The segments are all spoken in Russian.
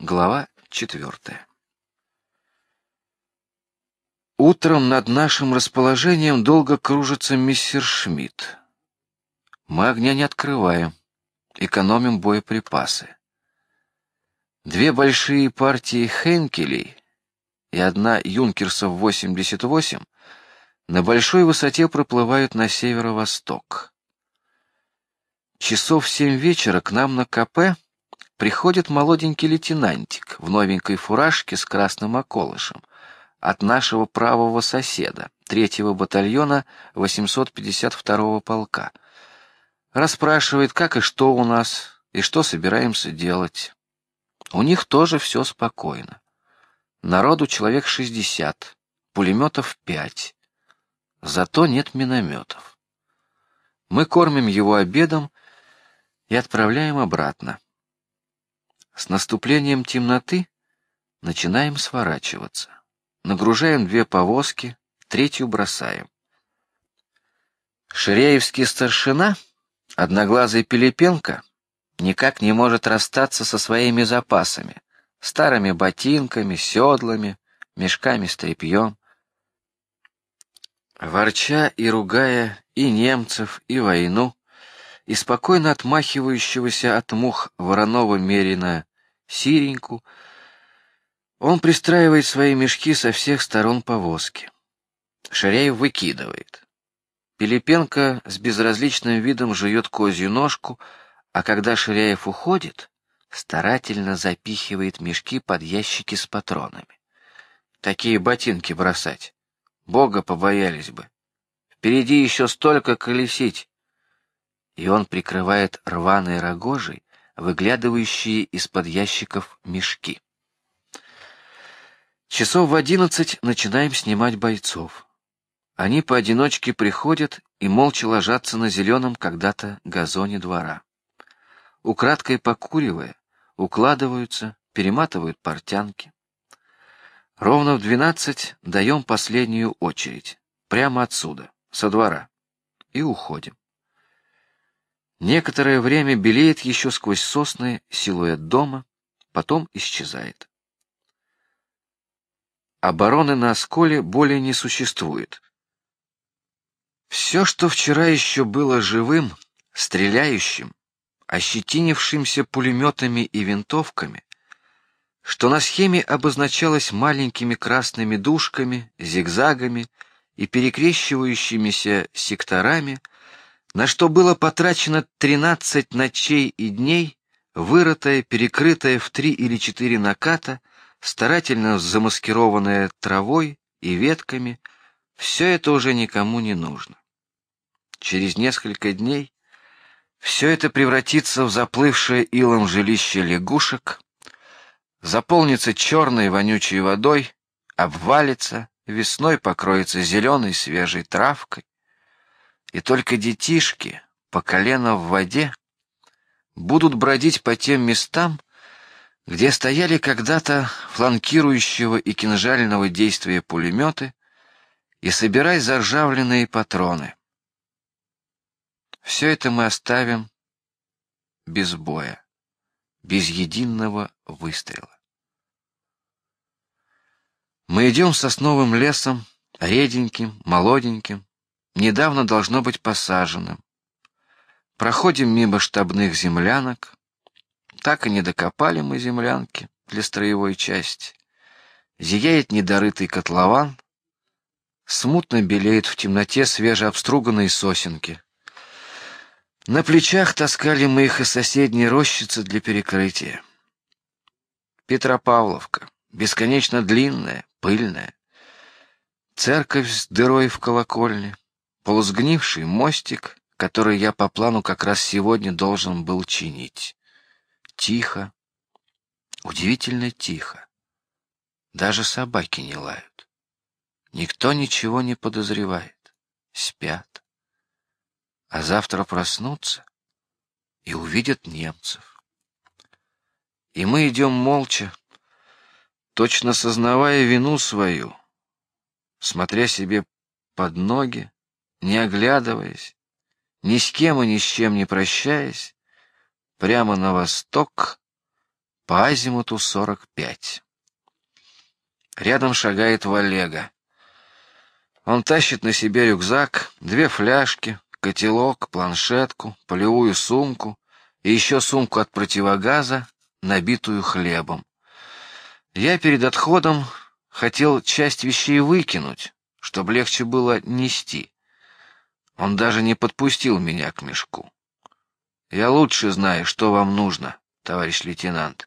Глава четвертая. Утром над нашим расположением долго кружится мистер Шмидт. Мы огня не открываем, экономим боеприпасы. Две большие партии Хенкелей и одна Юнкерсов 88 на большой высоте проплывают на северо-восток. Часов семь вечера к нам на КП приходит молоденький лейтенантик в новенькой фуражке с красным околышем от нашего правого соседа, третьего батальона 852-го полка. Расспрашивает, как и что у нас, и что собираемся делать. У них тоже все спокойно. Народу человек шестьдесят, пулеметов пять. Зато нет минометов. Мы кормим его обедом и отправляем обратно. С наступлением темноты начинаем сворачиваться. Нагружаем две повозки, третью бросаем. Ширяевский старшина, одноглазый Пилипенко, никак не может расстаться со своими запасами, старыми ботинками, седлами, мешками с тряпьем. Ворча и ругая и немцев, и войну, и спокойно отмахивающегося от мух вороного мерина Сиреньку, он пристраивает свои мешки со всех сторон повозки. Ширяев выкидывает. Пилипенко с безразличным видом жует козью ножку, а когда Ширяев уходит, старательно запихивает мешки под ящики с патронами. Такие ботинки бросать, Бога побоялись бы. Впереди еще столько колесить. И он прикрывает рваной рогожей выглядывающие из-под ящиков мешки. Часов в одиннадцать начинаем снимать бойцов. Они поодиночке приходят и молча ложатся на зеленом когда-то газоне двора. Украдкой покуривая, укладываются, перематывают портянки. Ровно в двенадцать даем последнюю очередь, прямо отсюда, со двора, и уходим. Некоторое время белеет еще сквозь сосны силуэт дома, потом исчезает. Обороны на осколе более не существует. Все, что вчера еще было живым, стреляющим, ощетинившимся пулеметами и винтовками, что на схеме обозначалось маленькими красными дужками, зигзагами и перекрещивающимися секторами, на что было потрачено тринадцать ночей и дней, вырытое, перекрытое в три или четыре наката, старательно замаскированное травой и ветками, все это уже никому не нужно. Через несколько дней все это превратится в заплывшее илом жилище лягушек, заполнится черной вонючей водой, обвалится, весной покроется зеленой свежей травкой, и только детишки по колено в воде будут бродить по тем местам, где стояли когда-то фланкирующего и кинжального действия пулеметы, и собирать заржавленные патроны. Все это мы оставим без боя, без единого выстрела. Мы идем сосновым лесом, реденьким, молоденьким, недавно должно быть посаженным. Проходим мимо штабных землянок, так и не докопали мы землянки для строевой части. Зияет недорытый котлован, смутно белеют в темноте свежеобструганные сосенки. На плечах таскали мы их из соседней рощицы для перекрытия. Петропавловка, бесконечно длинная, пыльная. Церковь с дырой в колокольне, полусгнивший мостик, который я по плану как раз сегодня должен был чинить. Тихо, удивительно тихо. Даже собаки не лают. Никто ничего не подозревает. Спят. А завтра проснутся и увидят немцев. И мы идем молча, точно сознавая вину свою, смотря себе под ноги, не оглядываясь, ни с кем и ни с чем не прощаясь, прямо на восток, по азимуту сорок пять. Рядом шагает Валега. Он тащит на себе рюкзак, две фляжки, котелок, планшетку, полевую сумку и еще сумку от противогаза, набитую хлебом. Я перед отходом хотел часть вещей выкинуть, чтобы легче было нести. Он даже не подпустил меня к мешку. Я лучше знаю, что вам нужно, товарищ лейтенант.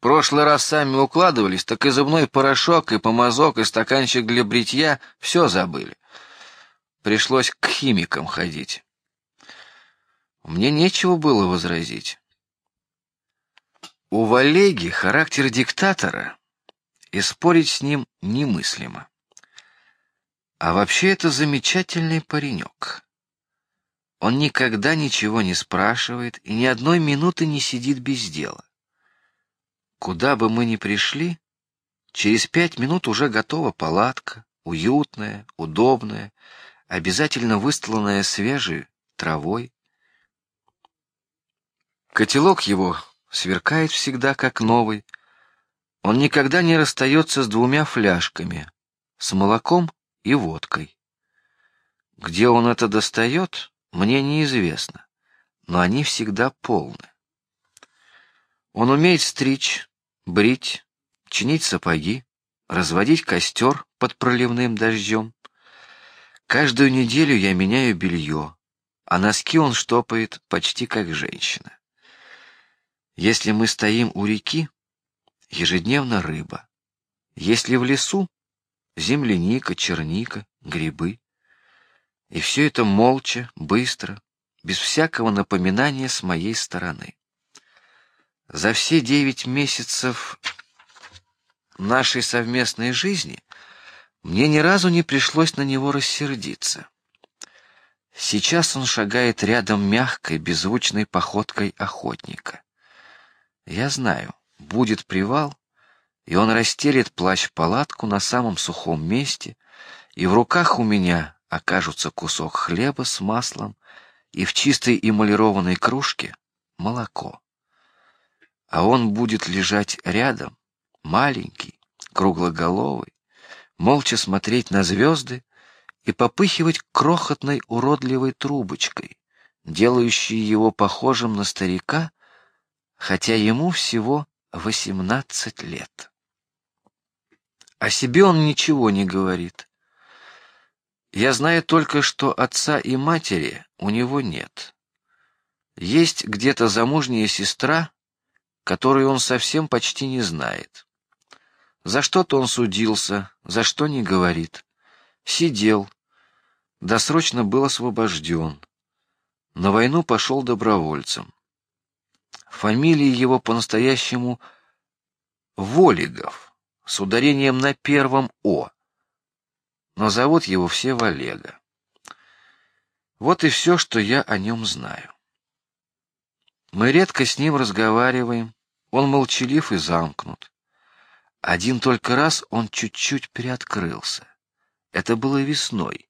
Прошлый раз сами укладывались, так и зубной порошок, и помазок, и стаканчик для бритья все забыли. Пришлось к химикам ходить. Мне нечего было возразить. У Валеги характер диктатора, и спорить с ним немыслимо. А вообще это замечательный паренек. Он никогда ничего не спрашивает и ни одной минуты не сидит без дела. Куда бы мы ни пришли, через пять минут уже готова палатка, уютная, удобная, обязательно выстланная свежей травой. Котелок его сверкает всегда как новый. Он никогда не расстается с двумя фляжками, с молоком и водкой. Где он это достает, мне неизвестно, но они всегда полны. Он умеет стричь, брить, чинить сапоги, разводить костер под проливным дождем. Каждую неделю я меняю белье, а носки он штопает почти как женщина. Если мы стоим у реки, ежедневно рыба. Если в лесу, земляника, черника, грибы. И все это молча, быстро, без всякого напоминания с моей стороны. За все девять месяцев нашей совместной жизни мне ни разу не пришлось на него рассердиться. Сейчас он шагает рядом мягкой, беззвучной походкой охотника. Я знаю, будет привал, и он расстелит плащ-палатку на самом сухом месте, и в руках у меня окажутся кусок хлеба с маслом и в чистой эмалированной кружке молоко. А он будет лежать рядом, маленький, круглоголовый, молча смотреть на звезды и попыхивать крохотной уродливой трубочкой, делающей его похожим на старика, хотя ему всего восемнадцать лет. О себе он ничего не говорит. Я знаю только, что отца и матери у него нет. Есть где-то замужняя сестра, которую он совсем почти не знает. За что-то он судился, за что не говорит. Сидел, досрочно был освобожден. На войну пошел добровольцем. Фамилия его по-настоящему Волигов, с ударением на первом о, но зовут его все Валега. Вот и все, что я о нем знаю. Мы редко с ним разговариваем, он молчалив и замкнут. Один только раз он чуть-чуть приоткрылся. Это было весной,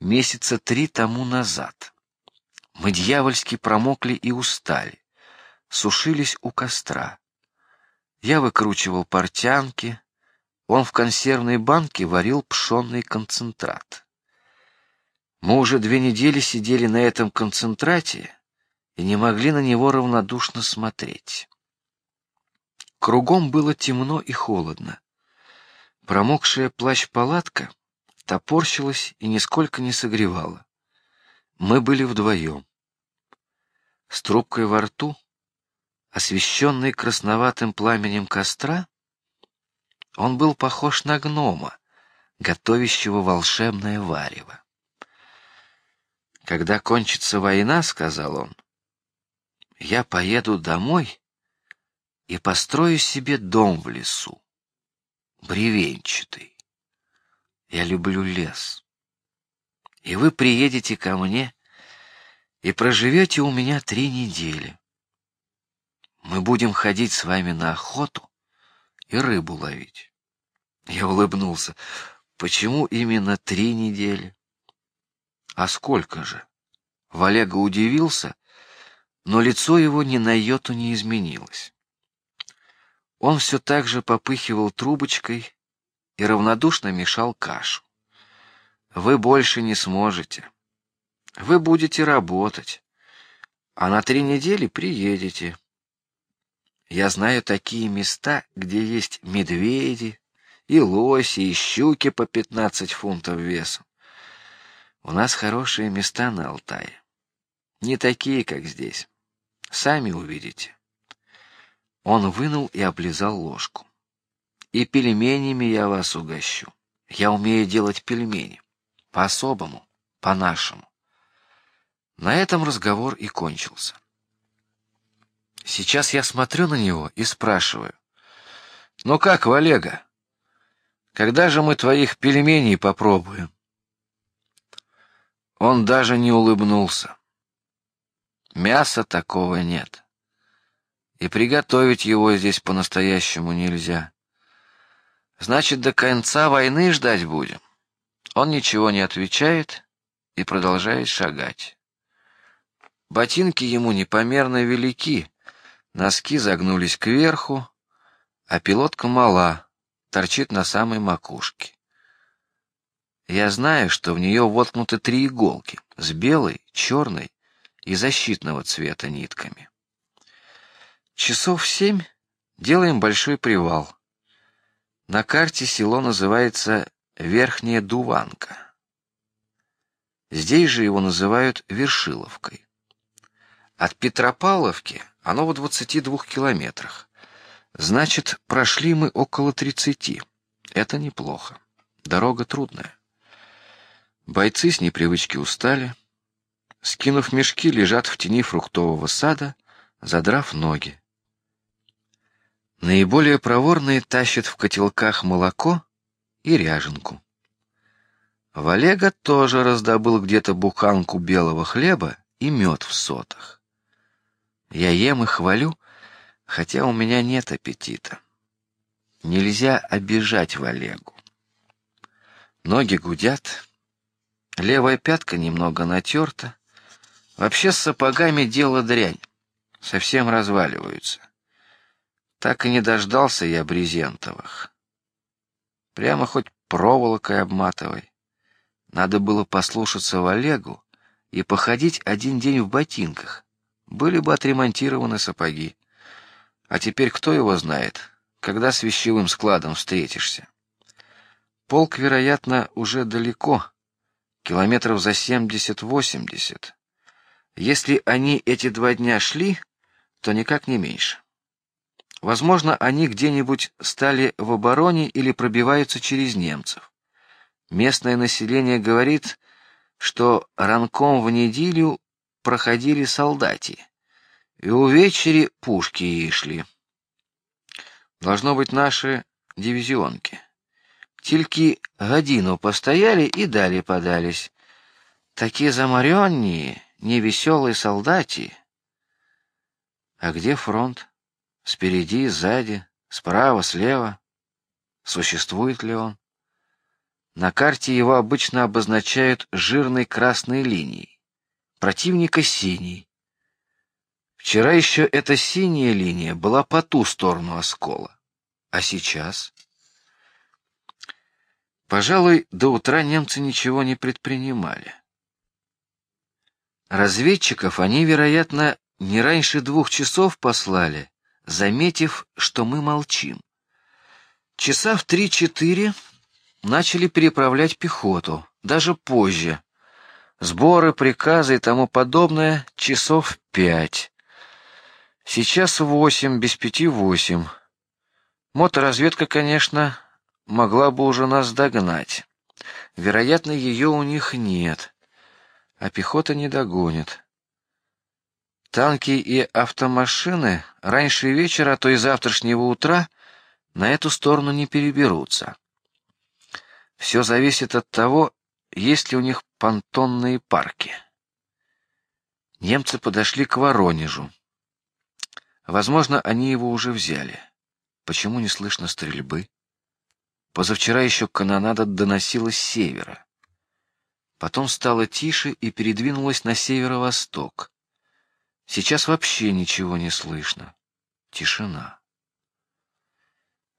месяца три тому назад. Мы дьявольски промокли и устали сушились у костра. Я выкручивал портянки, он в консервной банке варил пшенный концентрат. Мы уже две недели сидели на этом концентрате и не могли на него равнодушно смотреть. Кругом было темно и холодно. Промокшая плащ-палатка топорщилась и нисколько не согревала. Мы были вдвоем. С трубкой во рту освещенный красноватым пламенем костра, он был похож на гнома, готовящего волшебное варево. Когда кончится война, сказал он, я поеду домой и построю себе дом в лесу, бревенчатый. Я люблю лес, и вы приедете ко мне и проживете у меня три недели. Мы будем ходить с вами на охоту и рыбу ловить. Я улыбнулся. Почему именно три недели? А сколько же? Валега удивился, но лицо его ни на йоту не изменилось. Он все так же попыхивал трубочкой и равнодушно мешал кашу. Вы больше не сможете. Вы будете работать, а на три недели приедете. Я знаю такие места, где есть медведи и лоси и щуки по пятнадцать фунтов весом. У нас хорошие места на Алтае, не такие, как здесь. Сами увидите. Он вынул и облизал ложку. И пельменями я вас угощу. Я умею делать пельмени по-особому, по-нашему. На этом разговор и кончился. Сейчас я смотрю на него и спрашиваю: "Ну как, Валега? Когда же мы твоих пельменей попробуем?" Он даже не улыбнулся. Мяса такого нет, и приготовить его здесь по-настоящему нельзя. Значит, до конца войны ждать будем. Он ничего не отвечает и продолжает шагать. Ботинки ему непомерно велики, носки загнулись кверху, а пилотка мала, торчит на самой макушке. Я знаю, что в нее воткнуты три иголки с белой, черной и защитного цвета нитками. Часов семь делаем большой привал. На карте село называется Верхняя Дуванка. Здесь же его называют Вершиловкой. От Петропавловки оно в двадцати двух километрах. Значит, прошли мы около тридцати. Это неплохо. Дорога трудная. Бойцы с непривычки устали. Скинув мешки, лежат в тени фруктового сада, задрав ноги. Наиболее проворные тащат в котелках молоко и ряженку. Валега тоже раздобыл где-то буханку белого хлеба и мед в сотах. Я ем и хвалю, хотя у меня нет аппетита. Нельзя обижать Валегу. Ноги гудят, левая пятка немного натерта, Вообще с сапогами дело дрянь, совсем разваливаются. Так и не дождался я брезентовых. Прямо хоть проволокой обматывай. Надо было послушаться Валегу и походить один день в ботинках. Были бы отремонтированы сапоги. А теперь кто его знает, когда с вещевым складом встретишься? Полк, вероятно, уже далеко, километров за семьдесят-восемьдесят. Если они эти два дня шли, то никак не меньше. Возможно, они где-нибудь стали в обороне или пробиваются через немцев. Местное население говорит, что ранком в неделю проходили солдати, и у вечери пушки шли. Должно быть наши дивизионки. Тільки годину постояли и далее подались. Такие заморенные, невеселые солдати. А где фронт? Спереди, сзади, справа, слева. Существует ли он? На карте его обычно обозначают жирной красной линией, противника синей. Вчера еще эта синяя линия была по ту сторону оскола, а сейчас? Пожалуй, до утра немцы ничего не предпринимали. Разведчиков они, вероятно, не раньше двух часов послали, заметив, что мы молчим. Часа в три-четыре начали переправлять пехоту, даже позже. Сборы, приказы и тому подобное часов пять. Сейчас восемь, без пяти восемь. Моторазведка, конечно, могла бы уже нас догнать. Вероятно, ее у них нет а пехота не догонит. Танки и автомашины раньше вечера, а то и завтрашнего утра на эту сторону не переберутся. Все зависит от того, есть ли у них понтонные парки. Немцы подошли к Воронежу. Возможно, они его уже взяли. Почему не слышно стрельбы? Позавчера еще канонада доносилась с севера. Потом стало тише и передвинулось на северо-восток. Сейчас вообще ничего не слышно. Тишина.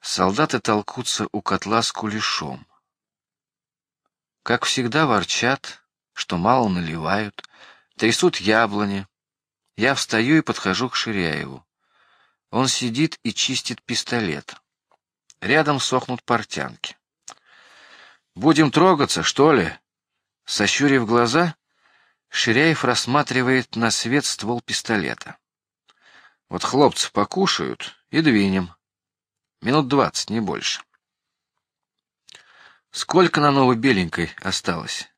Солдаты толкутся у котла с кулешом. Как всегда ворчат, что мало наливают, трясут яблони. Я встаю и подхожу к Ширяеву. Он сидит и чистит пистолет. Рядом сохнут портянки. Будем трогаться, что ли? Сощурив глаза, Ширяев рассматривает на свет ствол пистолета. Вот хлопцы покушают и двинем. Минут двадцать, не больше. Сколько на новой беленькой осталось?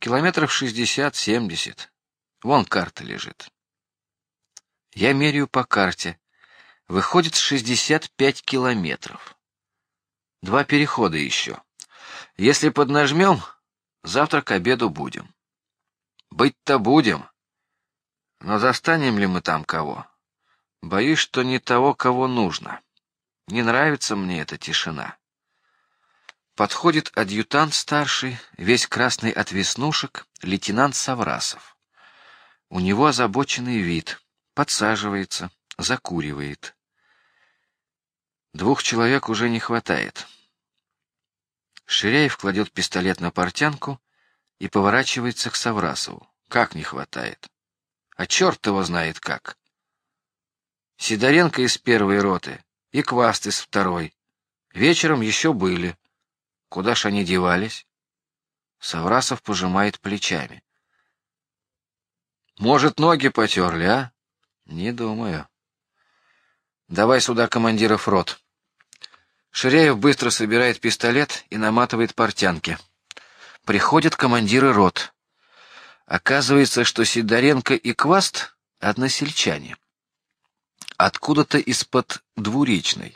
Километров шестьдесят-семьдесят. Вон карта лежит. Я меряю по карте. Выходит шестьдесят пять километров. Два перехода еще. Если поднажмем, завтра к обеду будем. Быть-то будем. Но застанем ли мы там кого? Боюсь, что не того, кого нужно. Не нравится мне эта тишина. Подходит адъютант старший, весь красный от веснушек, лейтенант Саврасов. У него озабоченный вид, подсаживается, закуривает. Двух человек уже не хватает. Ширяев кладет пистолет на портянку и поворачивается к Саврасову. Как не хватает? А черт его знает как. Сидоренко из первой роты и Кваст из второй. Вечером еще были. Куда ж они девались? Саврасов пожимает плечами. Может, ноги потерли, а? Не думаю. Давай сюда командиров рот. Ширяев быстро собирает пистолет и наматывает портянки. Приходят командиры рот. Оказывается, что Сидоренко и Кваст односельчане. Откуда-то из-под двуречной.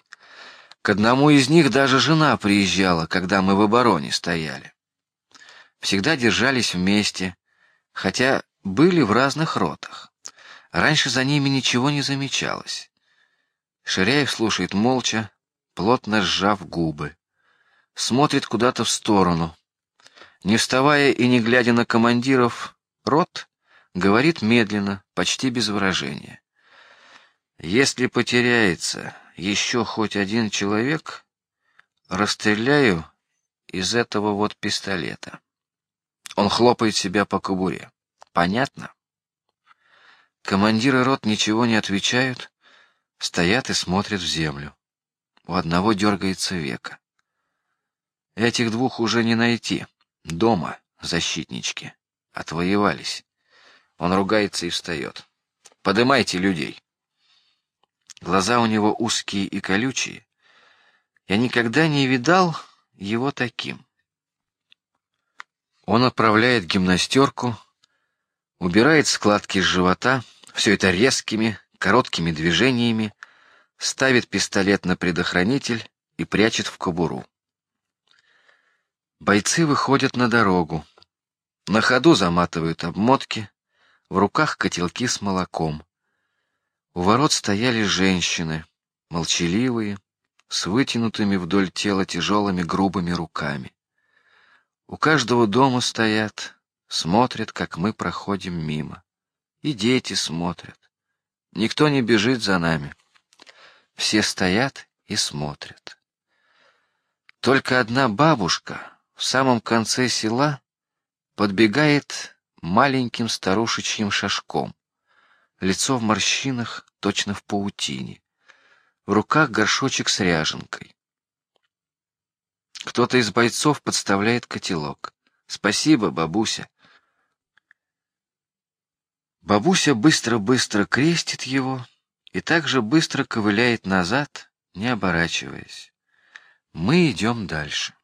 К одному из них даже жена приезжала, когда мы в обороне стояли. Всегда держались вместе, хотя были в разных ротах. Раньше за ними ничего не замечалось. Ширяев слушает молча, плотно сжав губы, смотрит куда-то в сторону, не вставая и не глядя на командиров, рот говорит медленно, почти без выражения. Если потеряется еще хоть один человек, расстреляю из этого вот пистолета. Он хлопает себя по кобуре. Понятно? Командиры рот ничего не отвечают, стоят и смотрят в землю. У одного дергается века. Этих двух уже не найти. Дома защитнички отвоевались. Он ругается и встает. Подымайте людей. Глаза у него узкие и колючие. Я никогда не видал его таким. Он отправляет гимнастерку, убирает складки с живота, все это резкими, короткими движениями, ставит пистолет на предохранитель и прячет в кобуру. Бойцы выходят на дорогу, на ходу заматывают обмотки, в руках котелки с молоком. У ворот стояли женщины, молчаливые, с вытянутыми вдоль тела тяжелыми грубыми руками. У каждого дома стоят, смотрят, как мы проходим мимо, и дети смотрят. Никто не бежит за нами. Все стоят и смотрят. Только одна бабушка в самом конце села подбегает маленьким старушечьим шажком, лицо в морщинах, точно в паутине, в руках горшочек с ряженкой. Кто-то из бойцов подставляет котелок. Спасибо, бабуся. Бабуся быстро-быстро крестит его и также быстро ковыляет назад, не оборачиваясь. Мы идем дальше.